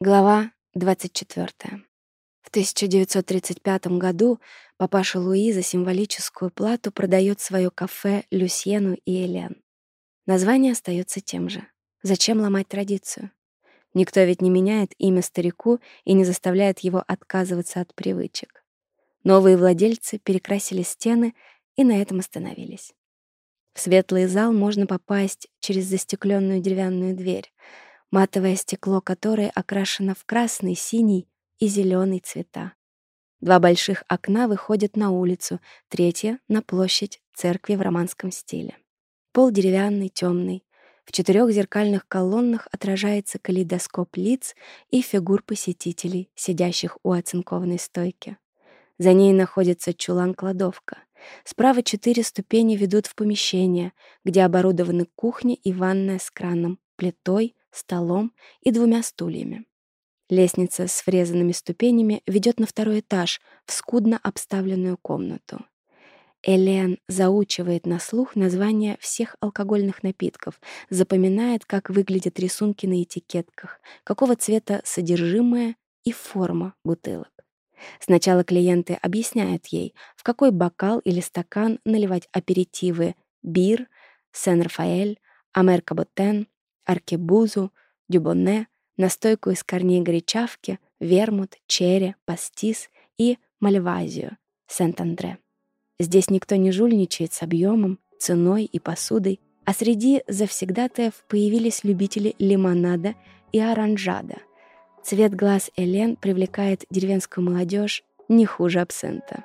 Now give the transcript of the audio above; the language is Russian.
Глава 24. В 1935 году папаша Луи за символическую плату продает свое кафе Люсьену и Элен. Название остается тем же. Зачем ломать традицию? Никто ведь не меняет имя старику и не заставляет его отказываться от привычек. Новые владельцы перекрасили стены и на этом остановились. В светлый зал можно попасть через застекленную деревянную дверь — матовое стекло которой окрашено в красный, синий и зеленый цвета. Два больших окна выходят на улицу, третье — на площадь церкви в романском стиле. Пол деревянный, темный. В четырех зеркальных колоннах отражается калейдоскоп лиц и фигур посетителей, сидящих у оцинкованной стойки. За ней находится чулан-кладовка. Справа четыре ступени ведут в помещение, где оборудованы кухня и ванная с краном, плитой столом и двумя стульями. Лестница с врезанными ступенями ведет на второй этаж, в скудно обставленную комнату. Элен заучивает на слух названия всех алкогольных напитков, запоминает, как выглядят рисунки на этикетках, какого цвета содержимое и форма бутылок. Сначала клиенты объясняют ей, в какой бокал или стакан наливать аперитивы «Бир», «Сен-Рафаэль», «Амерка Ботен», аркебузу, дюбоне, настойку из корней гречавки, вермут, черри, пастис и мальвазию, Сент-Андре. Здесь никто не жульничает с объемом, ценой и посудой, а среди завсегдатаев появились любители лимонада и оранжада. Цвет глаз Элен привлекает деревенскую молодежь не хуже абсента.